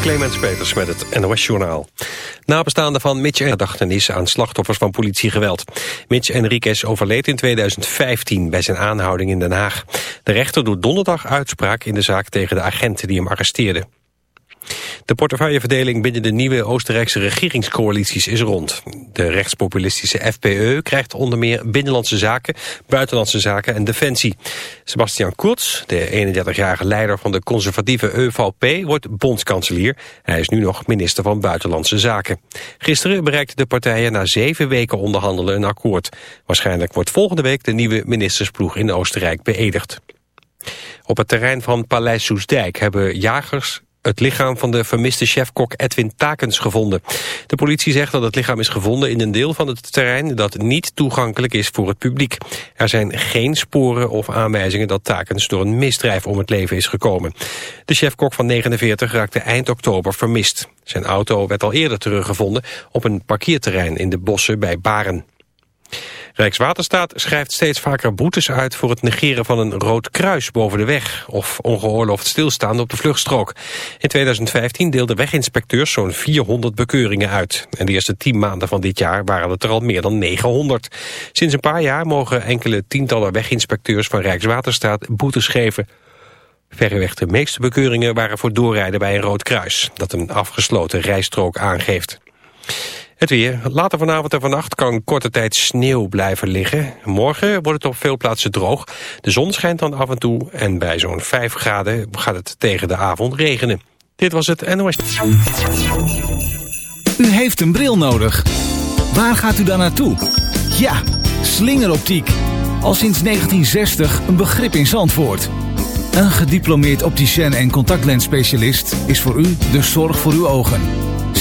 Clemens Peters met het NOS Journaal. Nabestaanden van Mitch Erdachtenis aan slachtoffers van politiegeweld. Mitch Enriquez overleed in 2015 bij zijn aanhouding in Den Haag. De rechter doet donderdag uitspraak in de zaak tegen de agenten die hem arresteerden. De portefeuilleverdeling binnen de nieuwe Oostenrijkse regeringscoalities is rond. De rechtspopulistische FPE krijgt onder meer binnenlandse zaken, buitenlandse zaken en defensie. Sebastian Kurz, de 31-jarige leider van de conservatieve EVP, wordt bondskanselier. Hij is nu nog minister van Buitenlandse Zaken. Gisteren bereikten de partijen na zeven weken onderhandelen een akkoord. Waarschijnlijk wordt volgende week de nieuwe ministersploeg in Oostenrijk beëdigd. Op het terrein van Paleis Soesdijk hebben jagers het lichaam van de vermiste chefkok Edwin Takens gevonden. De politie zegt dat het lichaam is gevonden in een deel van het terrein dat niet toegankelijk is voor het publiek. Er zijn geen sporen of aanwijzingen dat Takens door een misdrijf om het leven is gekomen. De chefkok van 49 raakte eind oktober vermist. Zijn auto werd al eerder teruggevonden op een parkeerterrein in de bossen bij Baren. Rijkswaterstaat schrijft steeds vaker boetes uit voor het negeren van een rood kruis boven de weg of ongeoorloofd stilstaan op de vluchtstrook. In 2015 deelden weginspecteurs zo'n 400 bekeuringen uit. En de eerste 10 maanden van dit jaar waren het er al meer dan 900. Sinds een paar jaar mogen enkele tientallen weginspecteurs van Rijkswaterstaat boetes geven. Verreweg de meeste bekeuringen waren voor doorrijden bij een rood kruis, dat een afgesloten rijstrook aangeeft. Het weer. Later vanavond en vannacht kan korte tijd sneeuw blijven liggen. Morgen wordt het op veel plaatsen droog. De zon schijnt dan af en toe en bij zo'n 5 graden gaat het tegen de avond regenen. Dit was het NOS. U heeft een bril nodig. Waar gaat u dan naartoe? Ja, slingeroptiek. Al sinds 1960 een begrip in Zandvoort. Een gediplomeerd opticien en contactlensspecialist is voor u de zorg voor uw ogen.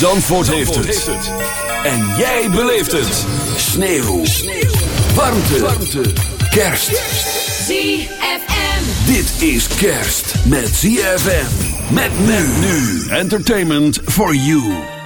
Zandvoort, heeft, het. En jij beleeft het. Sneeuw. Sneeuw. Warmte. Warmte. Kerst. ZFM. Dit is kerst met ZFM. Met men nu. Entertainment for you.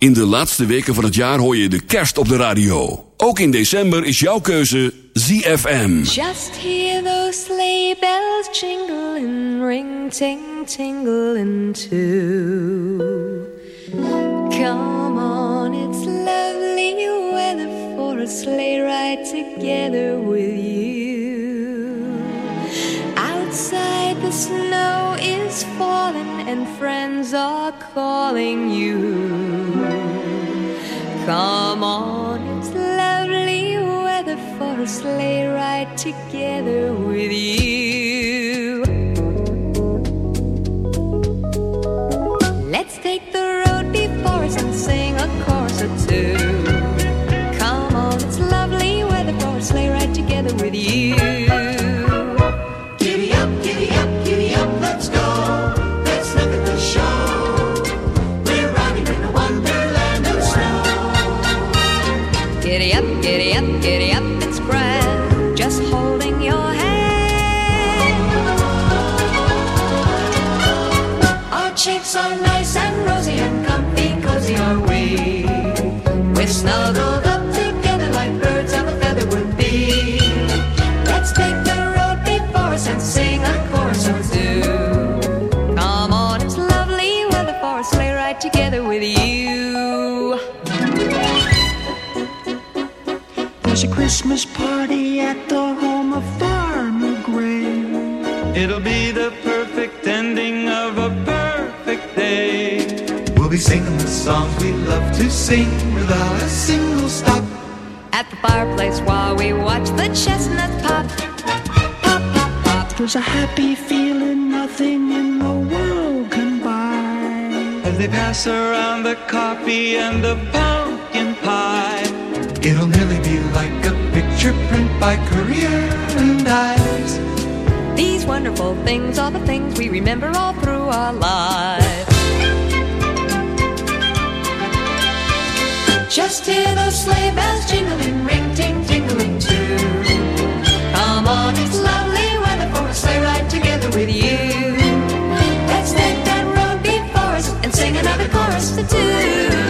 In de laatste weken van het jaar hoor je de kerst op de radio. Ook in december is jouw keuze ZFM. Just hear those sleigh bells jingling, ring ting tingling too. Come on, it's lovely weather for a sleigh ride together with you. Outside the snow is falling and friends are calling you. Come on, it's lovely weather for a sleigh ride together with you. Let's take the road before us and sing a chorus or two. Come on, it's lovely weather for a sleigh ride together with you. Together with you. There's a Christmas party at the home of Farmer Gray. It'll be the perfect ending of a perfect day. We'll be singing the songs we love to sing without a single stop. At the fireplace while we watch the chestnuts pop. Pop, pop, pop. There's a happy feeling nothing in the world can buy. As they pass around the coffee and the pumpkin pie. It'll nearly be like a picture print by Currier and Ives. These wonderful things are the things we remember all through our lives. Just hear those sleigh bells jingling, ring ting tingling too. Come on, it's lovely weather for a sleigh ride together with you. Sing another chorus or two.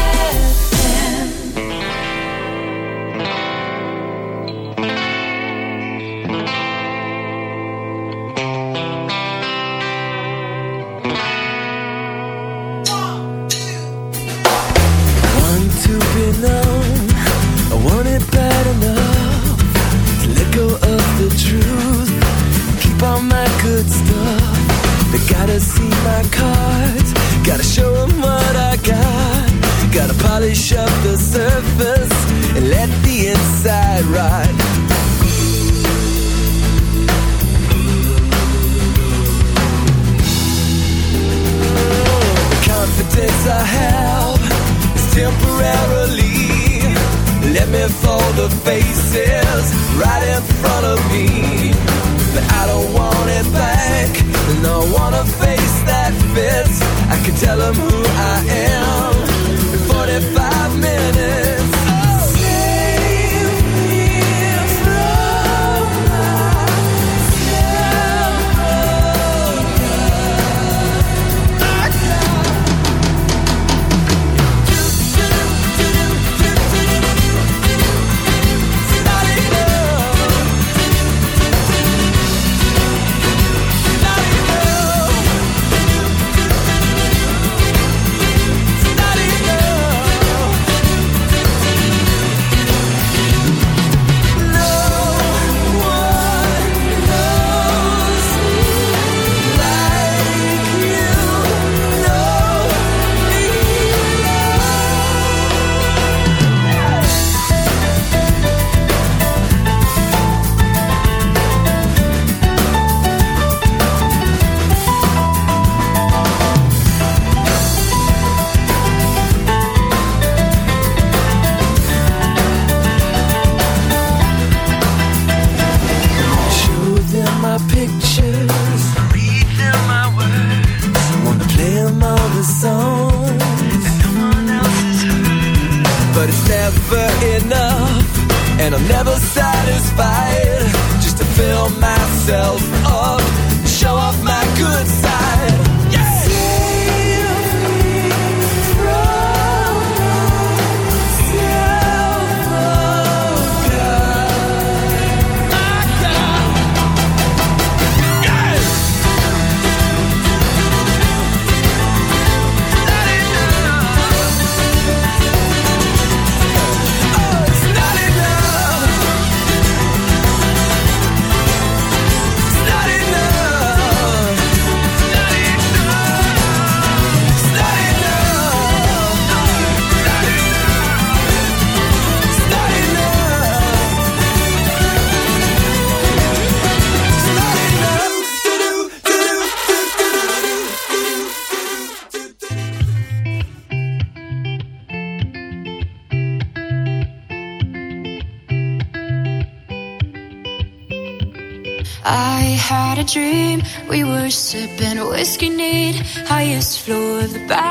the back.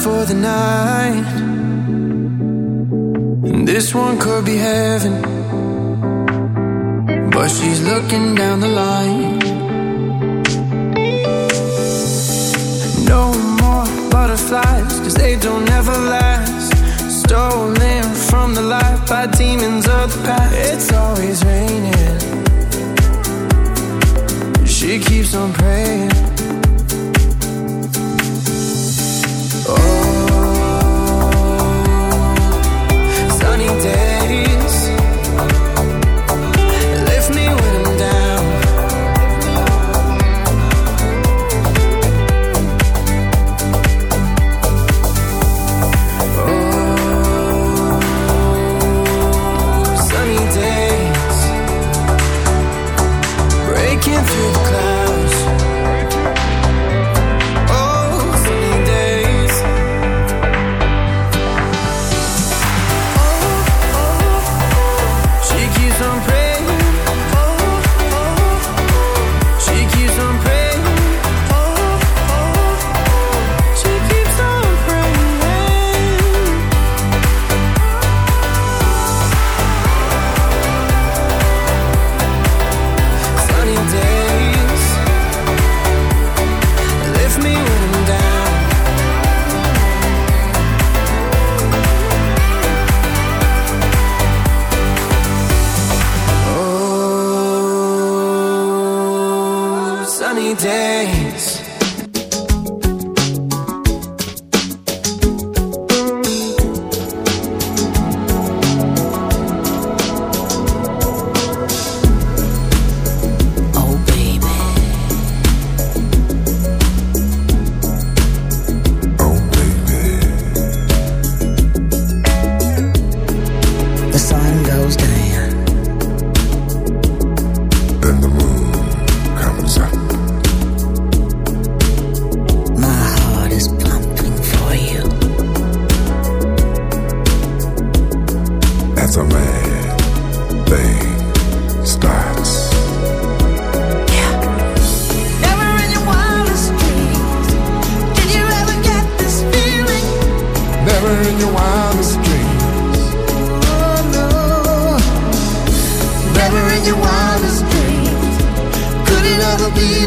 for the night.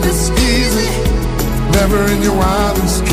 this easy, never in your wildest dreams.